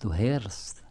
du hörst